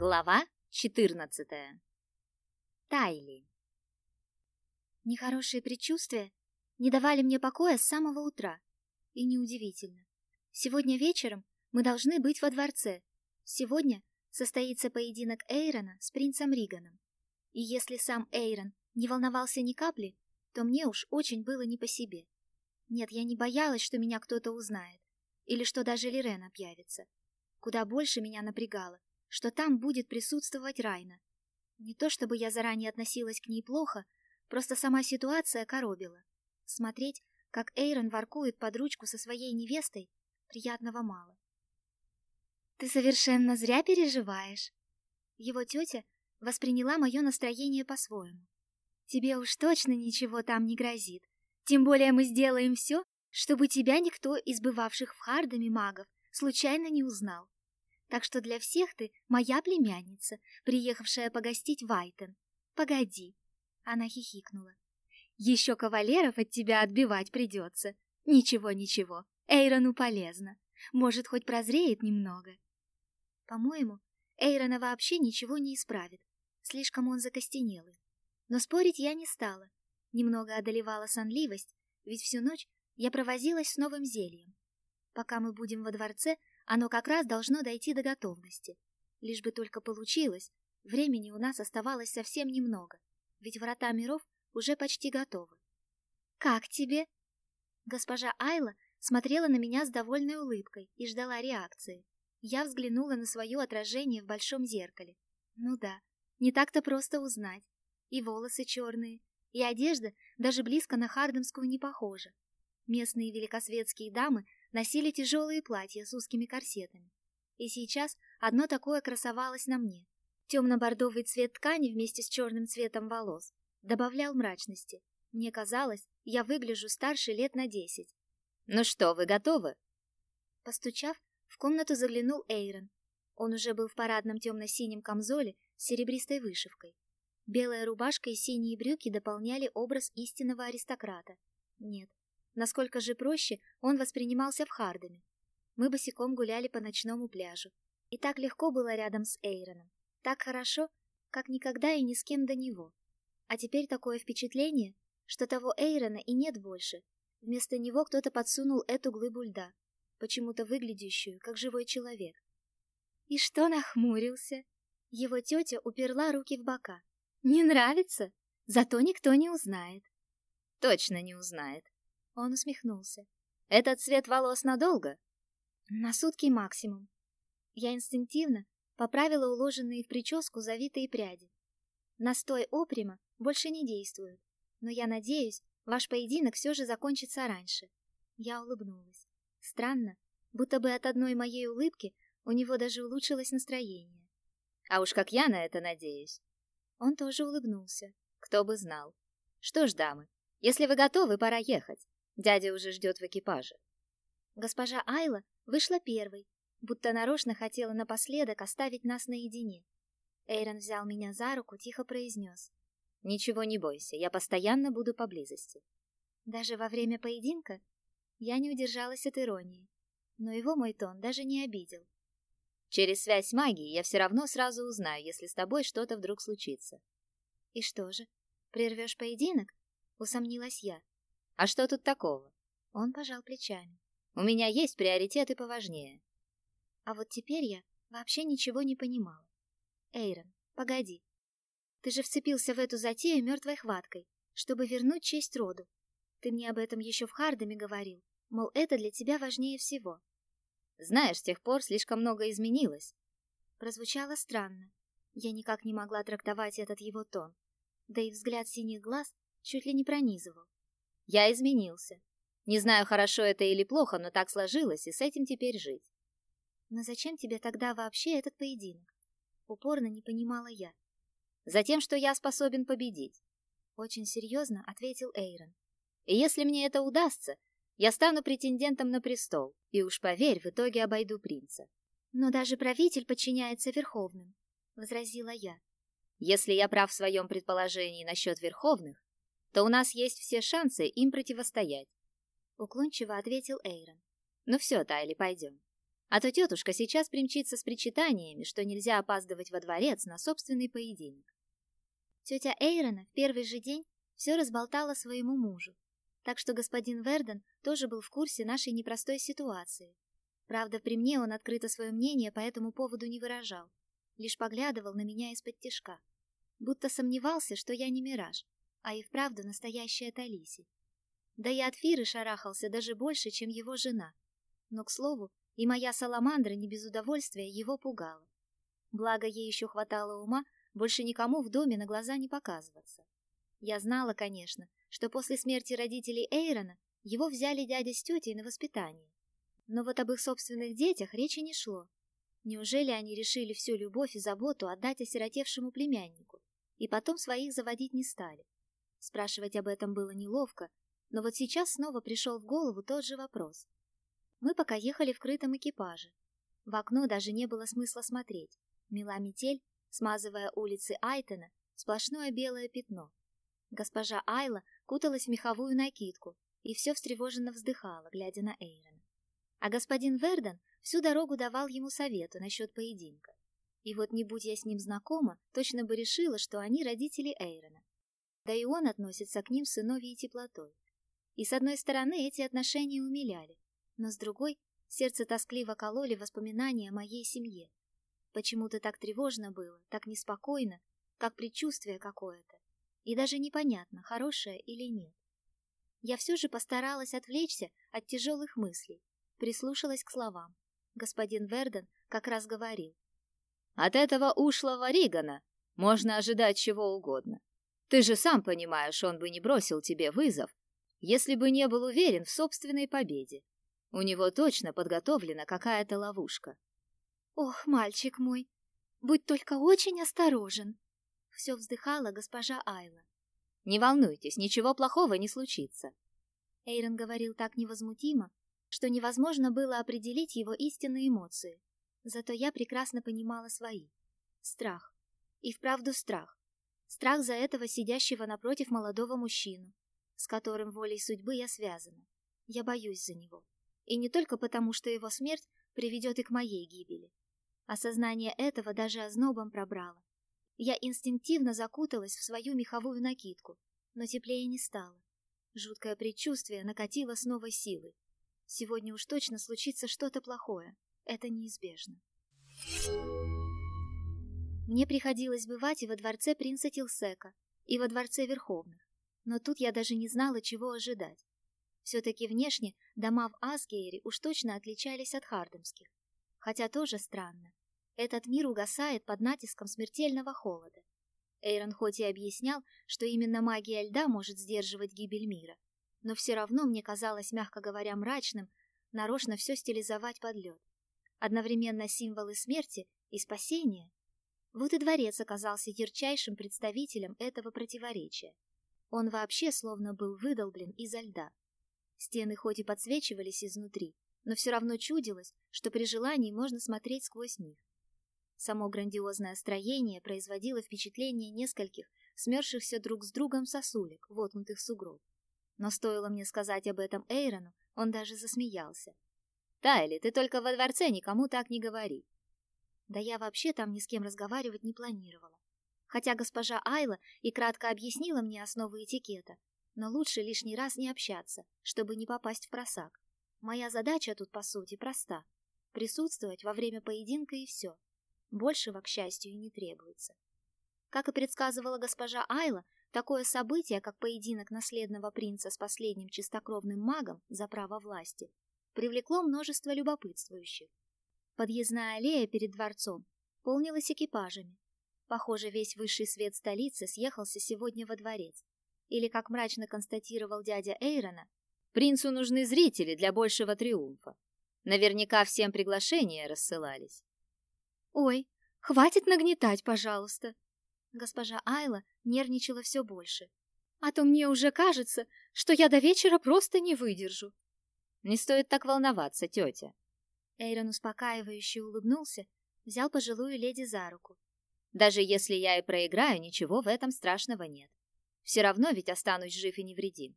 Глава 14. Тайли. Нехорошие предчувствия не давали мне покоя с самого утра. И неудивительно. Сегодня вечером мы должны быть во дворце. Сегодня состоится поединок Эйрона с принцем Риганом. И если сам Эйрон не волновался ни капли, то мне уж очень было не по себе. Нет, я не боялась, что меня кто-то узнает, или что даже Лирен объявится. Куда больше меня напрягало, что там будет присутствовать Райна. Не то чтобы я заранее относилась к ней плохо, просто сама ситуация коробила. Смотреть, как Эйрон воркует под ручку со своей невестой, приятного мало. «Ты совершенно зря переживаешь». Его тетя восприняла мое настроение по-своему. «Тебе уж точно ничего там не грозит. Тем более мы сделаем все, чтобы тебя никто из бывавших в Хардаме магов случайно не узнал. Так что для всех ты моя племянница, приехавшая погостить в. Погоди. Она хихикнула. Еще кавалеров от тебя отбивать придется. Ничего, ничего. Эйрону полезно. Может, хоть прозреет немного. По-моему, Эйрона вообще ничего не исправит. Слишком он закостенелый. Но спорить я не стала. Немного одолевала сонливость, ведь всю ночь я провозилась с новым зельем. Пока мы будем во дворце, оно как раз должно дойти до готовности. Лишь бы только получилось, времени у нас оставалось совсем немного, ведь врата миров уже почти готовы. «Как тебе?» Госпожа Айла смотрела на меня с довольной улыбкой и ждала реакции. Я взглянула на свое отражение в большом зеркале. Ну да, не так-то просто узнать. И волосы черные, и одежда даже близко на хардемскую не похожа. Местные великосветские дамы носили тяжелые платья с узкими корсетами. И сейчас одно такое красовалось на мне. Темно-бордовый цвет ткани вместе с черным цветом волос добавлял мрачности. Мне казалось, я выгляжу старше лет на десять. «Ну что, вы готовы?» Постучав, в комнату заглянул Эйрон. Он уже был в парадном темно-синем камзоле с серебристой вышивкой. Белая рубашка и синие брюки дополняли образ истинного аристократа. Нет, Насколько же проще он воспринимался в Хардаме. Мы босиком гуляли по ночному пляжу. И так легко было рядом с Эйроном. Так хорошо, как никогда и ни с кем до него. А теперь такое впечатление, что того Эйрона и нет больше. Вместо него кто-то подсунул эту глыбу льда, почему-то выглядящую, как живой человек. И что нахмурился? Его тетя уперла руки в бока. Не нравится? Зато никто не узнает. Точно не узнает. Он усмехнулся. «Этот цвет волос надолго?» «На сутки максимум». Я инстинктивно поправила уложенные в прическу завитые пряди. Настой оприма больше не действует, но я надеюсь, ваш поединок все же закончится раньше. Я улыбнулась. Странно, будто бы от одной моей улыбки у него даже улучшилось настроение. А уж как я на это надеюсь. Он тоже улыбнулся. Кто бы знал. Что ж, дамы, если вы готовы, пора ехать. Дядя уже ждет в экипаже. Госпожа Айла вышла первой, будто нарочно хотела напоследок оставить нас наедине. Эйрон взял меня за руку, тихо произнес. «Ничего не бойся, я постоянно буду поблизости». Даже во время поединка я не удержалась от иронии, но его мой тон даже не обидел. «Через связь магии я все равно сразу узнаю, если с тобой что-то вдруг случится». «И что же, прервешь поединок?» — усомнилась я. А что тут такого? Он пожал плечами. У меня есть приоритеты поважнее. А вот теперь я вообще ничего не понимала. Эйрон, погоди. Ты же вцепился в эту затею мертвой хваткой, чтобы вернуть честь роду. Ты мне об этом еще в Хардаме говорил, мол, это для тебя важнее всего. Знаешь, с тех пор слишком много изменилось. Прозвучало странно. Я никак не могла трактовать этот его тон. Да и взгляд синих глаз чуть ли не пронизывал. Я изменился. Не знаю, хорошо это или плохо, но так сложилось, и с этим теперь жить. Но зачем тебе тогда вообще этот поединок? Упорно не понимала я. Затем, что я способен победить. Очень серьезно ответил Эйрон. И если мне это удастся, я стану претендентом на престол, и уж поверь, в итоге обойду принца. Но даже правитель подчиняется верховным, возразила я. Если я прав в своем предположении насчет верховных, то у нас есть все шансы им противостоять. Уклончиво ответил Эйрон. Ну все, Тайли, пойдем. А то тетушка сейчас примчится с причитаниями, что нельзя опаздывать во дворец на собственный поединок. Тетя Эйрона в первый же день все разболтала своему мужу, так что господин Верден тоже был в курсе нашей непростой ситуации. Правда, при мне он открыто свое мнение по этому поводу не выражал, лишь поглядывал на меня из-под тишка, будто сомневался, что я не мираж, а и вправду настоящая Талиси. Да и от Фиры шарахался даже больше, чем его жена. Но, к слову, и моя саламандра не без удовольствия его пугала. Благо, ей еще хватало ума больше никому в доме на глаза не показываться. Я знала, конечно, что после смерти родителей Эйрона его взяли дядя с тетей на воспитание. Но вот об их собственных детях речи не шло. Неужели они решили всю любовь и заботу отдать осиротевшему племяннику, и потом своих заводить не стали? Спрашивать об этом было неловко, но вот сейчас снова пришел в голову тот же вопрос. Мы пока ехали в крытом экипаже. В окно даже не было смысла смотреть. Мела метель, смазывая улицы Айтона, сплошное белое пятно. Госпожа Айла куталась в меховую накидку и все встревоженно вздыхала, глядя на Эйрона. А господин Верден всю дорогу давал ему совету насчет поединка. И вот не будь я с ним знакома, точно бы решила, что они родители Эйрона. Да и он относится к ним с сыновьей теплотой. И с одной стороны эти отношения умиляли, но с другой сердце тоскливо кололи воспоминания о моей семье. Почему-то так тревожно было, так неспокойно, как предчувствие какое-то. И даже непонятно, хорошее или нет. Я все же постаралась отвлечься от тяжелых мыслей, прислушалась к словам. Господин Верден как раз говорил. «От этого ушлого Ригана можно ожидать чего угодно. Ты же сам понимаешь, он бы не бросил тебе вызов, если бы не был уверен в собственной победе. У него точно подготовлена какая-то ловушка. Ох, мальчик мой, будь только очень осторожен. Все вздыхала госпожа Айла. Не волнуйтесь, ничего плохого не случится. Эйрон говорил так невозмутимо, что невозможно было определить его истинные эмоции. Зато я прекрасно понимала свои. Страх. И вправду страх. Страх за этого сидящего напротив молодого мужчину, с которым волей судьбы я связана. Я боюсь за него. И не только потому, что его смерть приведет и к моей гибели. Осознание этого даже ознобом пробрало. Я инстинктивно закуталась в свою меховую накидку, но теплее не стало. Жуткое предчувствие накатило с новой силой. Сегодня уж точно случится что-то плохое. Это неизбежно. Мне приходилось бывать и во дворце принца Тилсека, и во дворце Верховных но тут я даже не знала, чего ожидать. Все-таки внешне дома в Асгейре уж точно отличались от хардемских. Хотя тоже странно. Этот мир угасает под натиском смертельного холода. Эйрон хоть и объяснял, что именно магия льда может сдерживать гибель мира, но все равно мне казалось, мягко говоря, мрачным, нарочно все стилизовать под лед. Одновременно символы смерти и спасения. Вот и дворец оказался ярчайшим представителем этого противоречия. Он вообще словно был выдолблен изо льда. Стены хоть и подсвечивались изнутри, но все равно чудилось, что при желании можно смотреть сквозь них. Само грандиозное строение производило впечатление нескольких смерзшихся друг с другом сосулек, воткнутых в сугроб. Но стоило мне сказать об этом Эйрону, он даже засмеялся. «Тайли, ты только во дворце никому так не говори». Да я вообще там ни с кем разговаривать не планировала хотя госпожа Айла и кратко объяснила мне основы этикета, но лучше лишний раз не общаться, чтобы не попасть в просак. Моя задача тут, по сути, проста — присутствовать во время поединка и все. Большего, к счастью, и не требуется. Как и предсказывала госпожа Айла, такое событие, как поединок наследного принца с последним чистокровным магом за право власти, привлекло множество любопытствующих. Подъездная аллея перед дворцом полнилась экипажами, Похоже, весь высший свет столицы съехался сегодня во дворец. Или, как мрачно констатировал дядя Эйрона, принцу нужны зрители для большего триумфа. Наверняка всем приглашения рассылались. «Ой, хватит нагнетать, пожалуйста!» Госпожа Айла нервничала все больше. «А то мне уже кажется, что я до вечера просто не выдержу». «Не стоит так волноваться, тетя». Эйрон успокаивающе улыбнулся, взял пожилую леди за руку даже если я и проиграю, ничего в этом страшного нет. Все равно ведь останусь жив и невредим.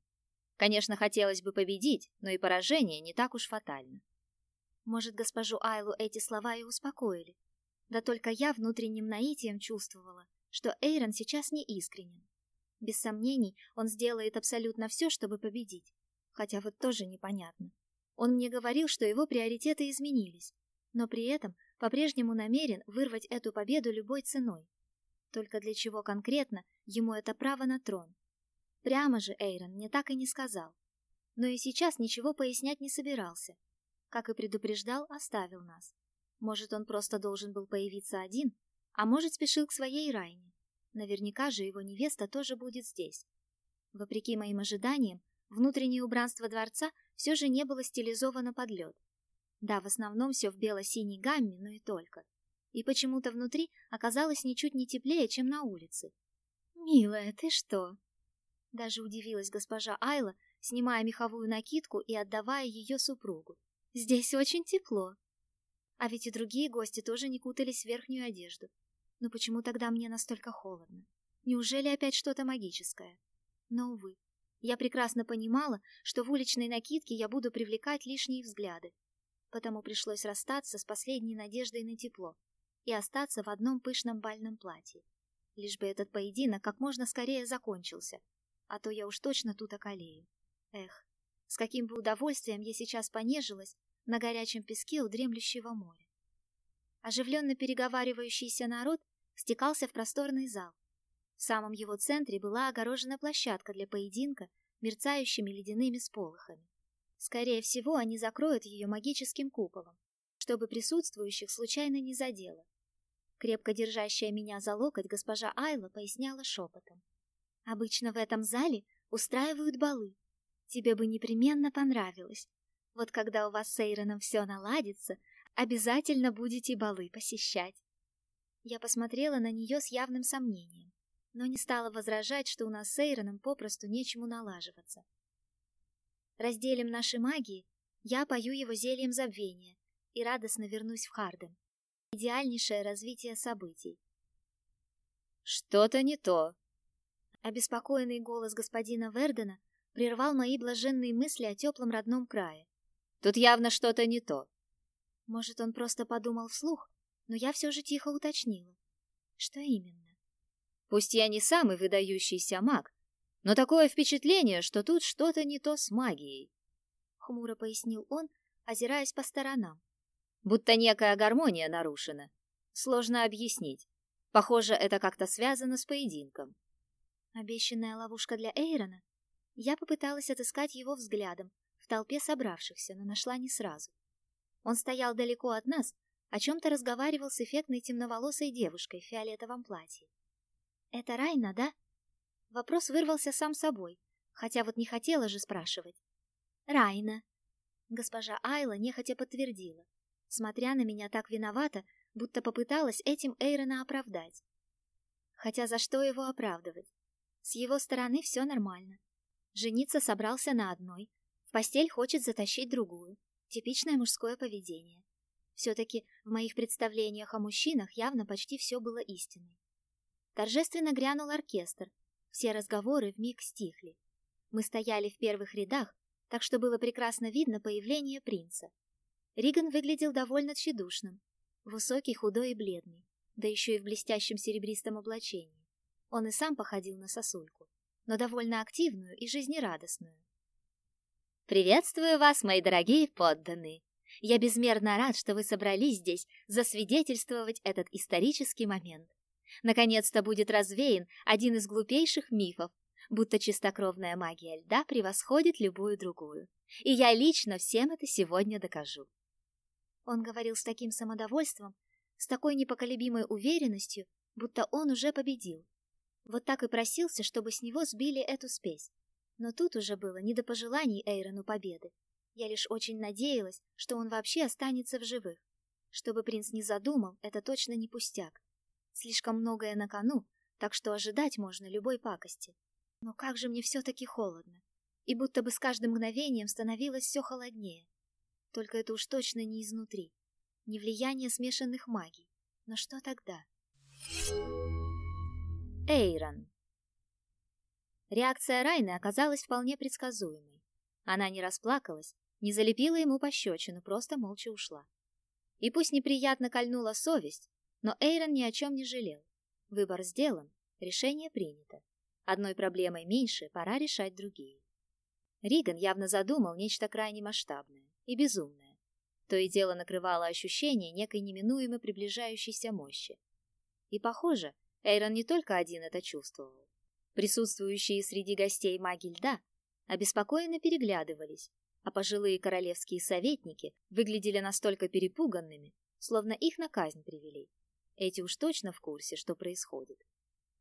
Конечно, хотелось бы победить, но и поражение не так уж фатально. Может, госпожу Айлу эти слова и успокоили. Да только я внутренним наитием чувствовала, что Эйрон сейчас не искренен. Без сомнений, он сделает абсолютно все, чтобы победить. Хотя вот тоже непонятно. Он мне говорил, что его приоритеты изменились, но при этом по-прежнему намерен вырвать эту победу любой ценой. Только для чего конкретно ему это право на трон? Прямо же Эйрон мне так и не сказал. Но и сейчас ничего пояснять не собирался. Как и предупреждал, оставил нас. Может, он просто должен был появиться один, а может, спешил к своей Райне. Наверняка же его невеста тоже будет здесь. Вопреки моим ожиданиям, внутреннее убранство дворца все же не было стилизовано под лед. Да, в основном все в бело-синей гамме, но и только. И почему-то внутри оказалось ничуть не теплее, чем на улице. «Милая, ты что?» Даже удивилась госпожа Айла, снимая меховую накидку и отдавая ее супругу. «Здесь очень тепло». А ведь и другие гости тоже не кутались в верхнюю одежду. Но почему тогда мне настолько холодно? Неужели опять что-то магическое? Но, увы, я прекрасно понимала, что в уличной накидке я буду привлекать лишние взгляды. Потому пришлось расстаться с последней надеждой на тепло и остаться в одном пышном бальном платье. Лишь бы этот поединок как можно скорее закончился, а то я уж точно тут околею. Эх, с каким бы удовольствием я сейчас понежилась на горячем песке у дремлющего моря. Оживленно переговаривающийся народ стекался в просторный зал. В самом его центре была огорожена площадка для поединка мерцающими ледяными сполохами. Скорее всего, они закроют ее магическим куполом, чтобы присутствующих случайно не задело. Крепко держащая меня за локоть госпожа Айла поясняла шепотом. «Обычно в этом зале устраивают балы. Тебе бы непременно понравилось. Вот когда у вас с Эйроном все наладится, обязательно будете балы посещать. Я посмотрела на нее с явным сомнением, но не стала возражать, что у нас с Эйроном попросту нечему налаживаться. Разделим наши магии, я пою его зельем забвения и радостно вернусь в Харден. Идеальнейшее развитие событий. Что-то не то. Обеспокоенный голос господина Вердена прервал мои блаженные мысли о теплом родном крае. Тут явно что-то не то. Может, он просто подумал вслух, но я все же тихо уточнила. Что именно? Пусть я не самый выдающийся маг, но такое впечатление, что тут что-то не то с магией. Хмуро пояснил он, озираясь по сторонам. Будто некая гармония нарушена. Сложно объяснить. Похоже, это как-то связано с поединком. Обещанная ловушка для Эйрона? Я попыталась отыскать его взглядом в толпе собравшихся, но нашла не сразу. Он стоял далеко от нас, о чем-то разговаривал с эффектной темноволосой девушкой в фиолетовом платье. «Это Райна, да?» Вопрос вырвался сам собой, хотя вот не хотела же спрашивать. «Райна!» Госпожа Айла нехотя подтвердила, смотря на меня так виновата, будто попыталась этим Эйрона оправдать. Хотя за что его оправдывать? С его стороны все нормально. Жениться собрался на одной, в постель хочет затащить другую. Типичное мужское поведение. Все-таки в моих представлениях о мужчинах явно почти все было истиной. Торжественно грянул оркестр. Все разговоры вмиг стихли. Мы стояли в первых рядах, так что было прекрасно видно появление принца. Риган выглядел довольно тщедушным. Высокий, худой и бледный, да еще и в блестящем серебристом облачении. Он и сам походил на сосульку, но довольно активную и жизнерадостную. «Приветствую вас, мои дорогие подданные! Я безмерно рад, что вы собрались здесь засвидетельствовать этот исторический момент. Наконец-то будет развеян один из глупейших мифов, будто чистокровная магия льда превосходит любую другую. И я лично всем это сегодня докажу. Он говорил с таким самодовольством, с такой непоколебимой уверенностью, будто он уже победил. Вот так и просился, чтобы с него сбили эту спесь. Но тут уже было не до пожеланий Эйрону победы. Я лишь очень надеялась, что он вообще останется в живых. Чтобы принц не задумал, это точно не пустяк. Слишком многое на кону, так что ожидать можно любой пакости. Но как же мне все-таки холодно. И будто бы с каждым мгновением становилось все холоднее. Только это уж точно не изнутри. Не влияние смешанных магий. Но что тогда? Эйрон. Реакция Райны оказалась вполне предсказуемой. Она не расплакалась, Не залепила ему пощечину, просто молча ушла. И пусть неприятно кольнула совесть, но Эйрон ни о чем не жалел. Выбор сделан, решение принято. Одной проблемой меньше, пора решать другие. Риган явно задумал нечто крайне масштабное и безумное. То и дело накрывало ощущение некой неминуемо приближающейся мощи. И, похоже, Эйрон не только один это чувствовал. Присутствующие среди гостей маги льда обеспокоенно переглядывались, а пожилые королевские советники выглядели настолько перепуганными, словно их на казнь привели. Эти уж точно в курсе, что происходит.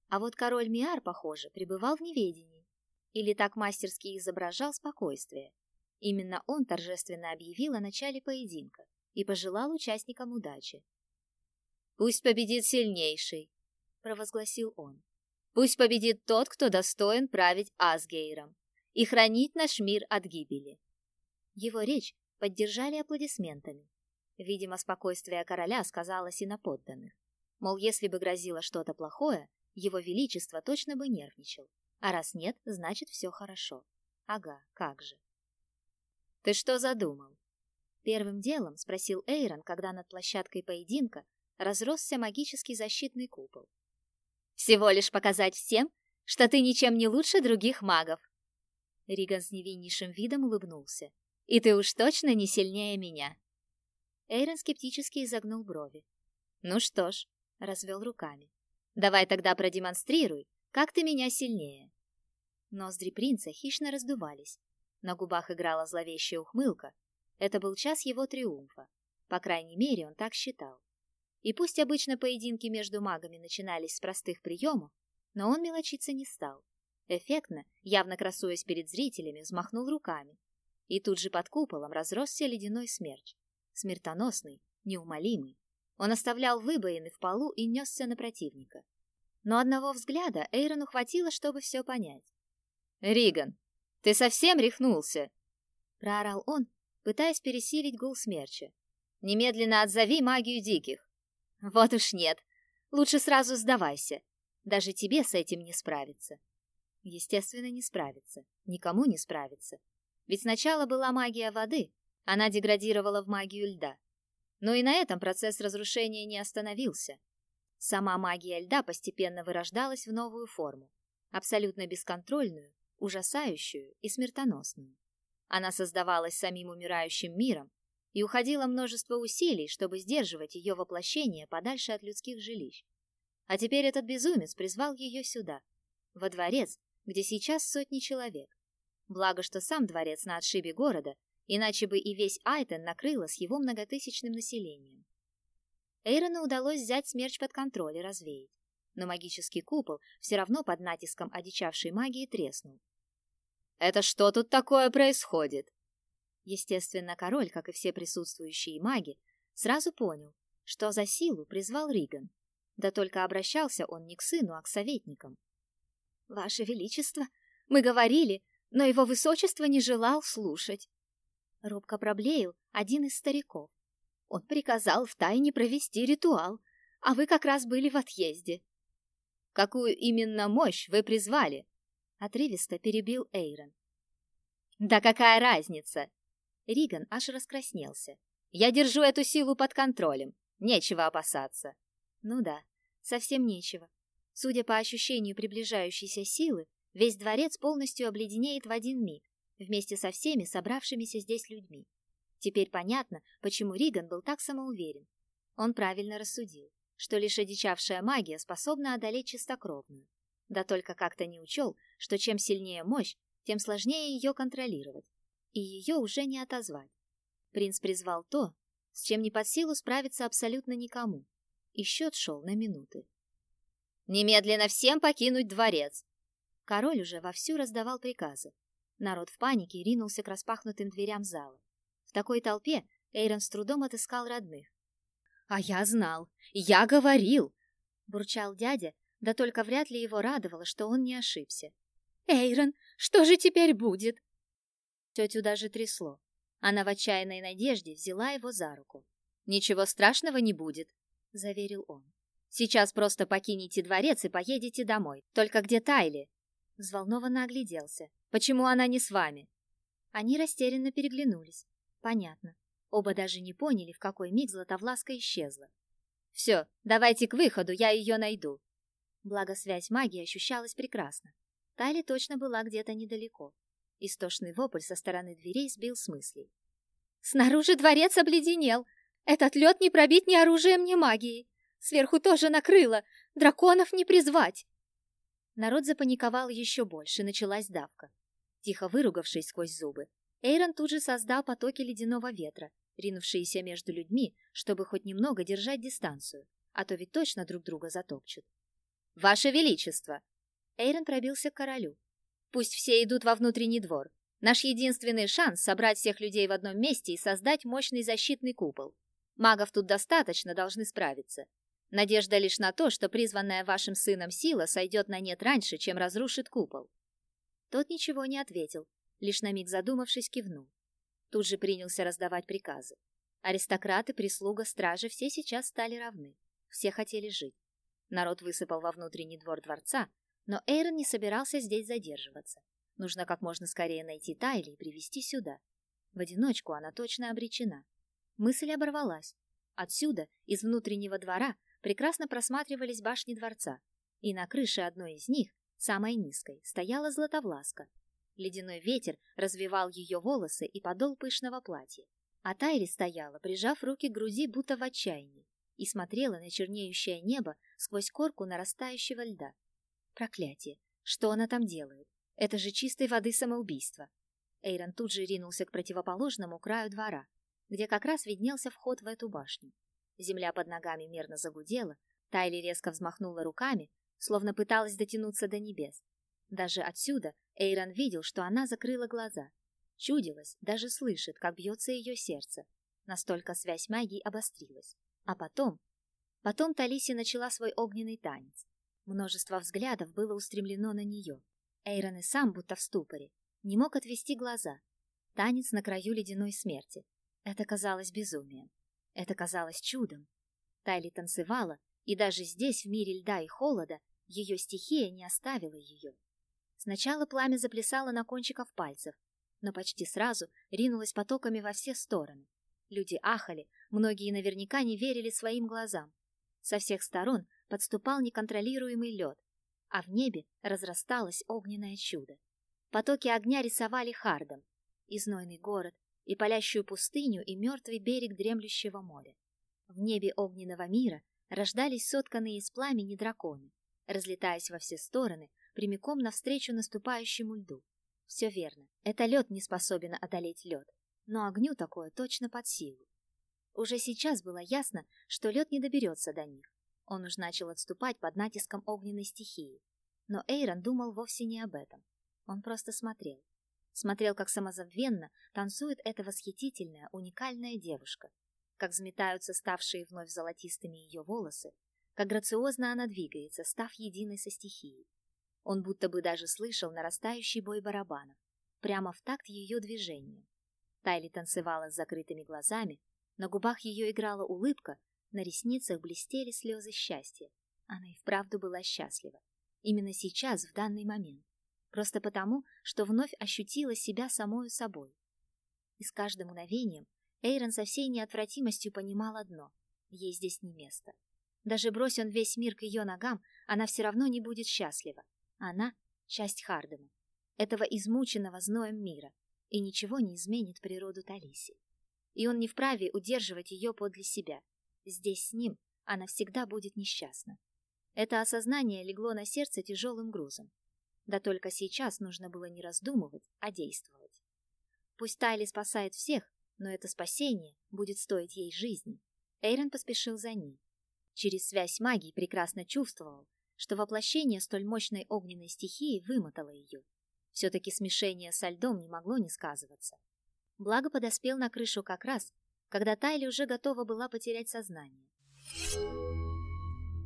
А вот король Миар, похоже, пребывал в неведении. Или так мастерски изображал спокойствие. Именно он торжественно объявил о начале поединка и пожелал участникам удачи. «Пусть победит сильнейший», — провозгласил он. «Пусть победит тот, кто достоин править Асгейром и хранить наш мир от гибели. Его речь поддержали аплодисментами. Видимо, спокойствие короля сказалось и на подданных. Мол, если бы грозило что-то плохое, его величество точно бы нервничал. А раз нет, значит, все хорошо. Ага, как же. «Ты что задумал?» Первым делом спросил Эйрон, когда над площадкой поединка разросся магический защитный купол. «Всего лишь показать всем, что ты ничем не лучше других магов!» Риган с невиннейшим видом улыбнулся. И ты уж точно не сильнее меня. Эйрон скептически изогнул брови. Ну что ж, развел руками. Давай тогда продемонстрируй, как ты меня сильнее. Ноздри принца хищно раздувались. На губах играла зловещая ухмылка. Это был час его триумфа. По крайней мере, он так считал. И пусть обычно поединки между магами начинались с простых приемов, но он мелочиться не стал. Эффектно, явно красуясь перед зрителями, взмахнул руками, и тут же под куполом разросся ледяной смерч. Смертоносный, неумолимый. Он оставлял выбоины в полу и несся на противника. Но одного взгляда Эйрону хватило, чтобы все понять. «Риган, ты совсем рехнулся?» Проорал он, пытаясь пересилить гул смерча. «Немедленно отзови магию диких!» «Вот уж нет! Лучше сразу сдавайся. Даже тебе с этим не справиться». Естественно, не справиться. Никому не справиться. Ведь сначала была магия воды, она деградировала в магию льда. Но и на этом процесс разрушения не остановился. Сама магия льда постепенно вырождалась в новую форму, абсолютно бесконтрольную, ужасающую и смертоносную. Она создавалась самим умирающим миром, и уходило множество усилий, чтобы сдерживать ее воплощение подальше от людских жилищ. А теперь этот безумец призвал ее сюда, во дворец, где сейчас сотни человек. Благо, что сам дворец на отшибе города, иначе бы и весь Айтен накрыло с его многотысячным населением. Эйрону удалось взять смерч под контроль и развеять, но магический купол все равно под натиском одичавшей магии треснул. «Это что тут такое происходит?» Естественно, король, как и все присутствующие маги, сразу понял, что за силу призвал Риган. Да только обращался он не к сыну, а к советникам. «Ваше Величество, мы говорили, но его высочество не желал слушать. Робко проблеял один из стариков. Он приказал втайне провести ритуал, а вы как раз были в отъезде. Какую именно мощь вы призвали? Отрывисто перебил Эйрон. Да какая разница? Риган аж раскраснелся. Я держу эту силу под контролем. Нечего опасаться. Ну да, совсем нечего. Судя по ощущению приближающейся силы, Весь дворец полностью обледенеет в один миг, вместе со всеми собравшимися здесь людьми. Теперь понятно, почему Риган был так самоуверен. Он правильно рассудил, что лишь одичавшая магия способна одолеть чистокровную. Да только как-то не учел, что чем сильнее мощь, тем сложнее ее контролировать. И ее уже не отозвать. Принц призвал то, с чем не под силу справиться абсолютно никому. И счет шел на минуты. «Немедленно всем покинуть дворец!» Король уже вовсю раздавал приказы. Народ в панике ринулся к распахнутым дверям зала. В такой толпе Эйрон с трудом отыскал родных. «А я знал! Я говорил!» — бурчал дядя, да только вряд ли его радовало, что он не ошибся. «Эйрон, что же теперь будет?» Тетю даже трясло. Она в отчаянной надежде взяла его за руку. «Ничего страшного не будет», — заверил он. «Сейчас просто покинете дворец и поедете домой. Только где Тайли?» Взволнованно огляделся. «Почему она не с вами?» Они растерянно переглянулись. Понятно. Оба даже не поняли, в какой миг Златовласка исчезла. «Все, давайте к выходу, я ее найду». Благо связь магии ощущалась прекрасно. Тайли точно была где-то недалеко. Истошный вопль со стороны дверей сбил с мыслей. «Снаружи дворец обледенел! Этот лед не пробить ни оружием, ни магией! Сверху тоже накрыло! Драконов не призвать!» Народ запаниковал еще больше, началась давка. Тихо выругавшись сквозь зубы, Эйрон тут же создал потоки ледяного ветра, ринувшиеся между людьми, чтобы хоть немного держать дистанцию, а то ведь точно друг друга затопчут. «Ваше Величество!» Эйрон пробился к королю. «Пусть все идут во внутренний двор. Наш единственный шанс — собрать всех людей в одном месте и создать мощный защитный купол. Магов тут достаточно, должны справиться. Надежда лишь на то, что призванная вашим сыном сила сойдет на нет раньше, чем разрушит купол». Тот ничего не ответил, лишь на миг задумавшись, кивнул. Тут же принялся раздавать приказы. Аристократы, прислуга, стражи все сейчас стали равны. Все хотели жить. Народ высыпал во внутренний двор дворца, но Эйрон не собирался здесь задерживаться. Нужно как можно скорее найти Тайли и привести сюда. В одиночку она точно обречена. Мысль оборвалась. Отсюда, из внутреннего двора, прекрасно просматривались башни дворца, и на крыше одной из них, самой низкой, стояла Златовласка, Ледяной ветер развивал ее волосы и подол пышного платья. А Тайри стояла, прижав руки к груди, будто в отчаянии, и смотрела на чернеющее небо сквозь корку нарастающего льда. Проклятие! Что она там делает? Это же чистой воды самоубийство. Эйрон тут же ринулся к противоположному краю двора, где как раз виднелся вход в эту башню. Земля под ногами мерно загудела, Тайли резко взмахнула руками, словно пыталась дотянуться до небес. Даже отсюда Эйрон видел, что она закрыла глаза. Чудилось, даже слышит, как бьется ее сердце. Настолько связь магии обострилась. А потом... Потом Талиси начала свой огненный танец. Множество взглядов было устремлено на нее. Эйрон и сам, будто в ступоре, не мог отвести глаза. Танец на краю ледяной смерти. Это казалось безумием. Это казалось чудом. Тайли танцевала, и даже здесь, в мире льда и холода, ее стихия не оставила ее. Сначала пламя заплясало на кончиках пальцев, но почти сразу ринулось потоками во все стороны. Люди ахали, многие наверняка не верили своим глазам. Со всех сторон подступал неконтролируемый лед, а в небе разрасталось огненное чудо. Потоки огня рисовали Хардом, и знойный город, и палящую пустыню, и мертвый берег дремлющего моря. В небе огненного мира рождались сотканные из пламени драконы, разлетаясь во все стороны, прямиком навстречу наступающему льду. Все верно, это лед не способен одолеть лед, но огню такое точно под силу. Уже сейчас было ясно, что лед не доберется до них. Он уж начал отступать под натиском огненной стихии. Но Эйрон думал вовсе не об этом. Он просто смотрел. Смотрел, как самозабвенно танцует эта восхитительная, уникальная девушка, как взметаются ставшие вновь золотистыми ее волосы, как грациозно она двигается, став единой со стихией. Он будто бы даже слышал нарастающий бой барабанов, прямо в такт ее движения. Тайли танцевала с закрытыми глазами, на губах ее играла улыбка, на ресницах блестели слезы счастья. Она и вправду была счастлива. Именно сейчас, в данный момент. Просто потому, что вновь ощутила себя самою собой. И с каждым мгновением Эйрон со всей неотвратимостью понимал одно — ей здесь не место. Даже брось он весь мир к ее ногам, она все равно не будет счастлива. Она — часть Хардема, этого измученного зноем мира, и ничего не изменит природу Талиси. И он не вправе удерживать ее подле себя. Здесь с ним она всегда будет несчастна. Это осознание легло на сердце тяжелым грузом. Да только сейчас нужно было не раздумывать, а действовать. Пусть Тайли спасает всех, но это спасение будет стоить ей жизни. Эйрон поспешил за ней. Через связь магии прекрасно чувствовал, что воплощение столь мощной огненной стихии вымотало ее. Все-таки смешение со льдом не могло не сказываться. Благо подоспел на крышу как раз, когда Тайли уже готова была потерять сознание.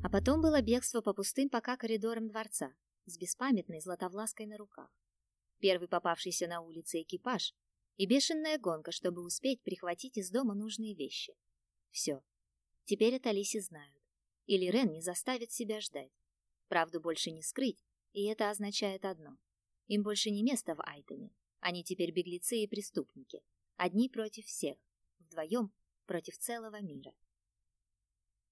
А потом было бегство по пустым пока коридорам дворца, с беспамятной златовлаской на руках. Первый попавшийся на улице экипаж и бешеная гонка, чтобы успеть прихватить из дома нужные вещи. Все. Теперь это Лиси знают. Или Рен не заставит себя ждать. Правду больше не скрыть, и это означает одно. Им больше не место в Айтоне. Они теперь беглецы и преступники. Одни против всех, вдвоем против целого мира.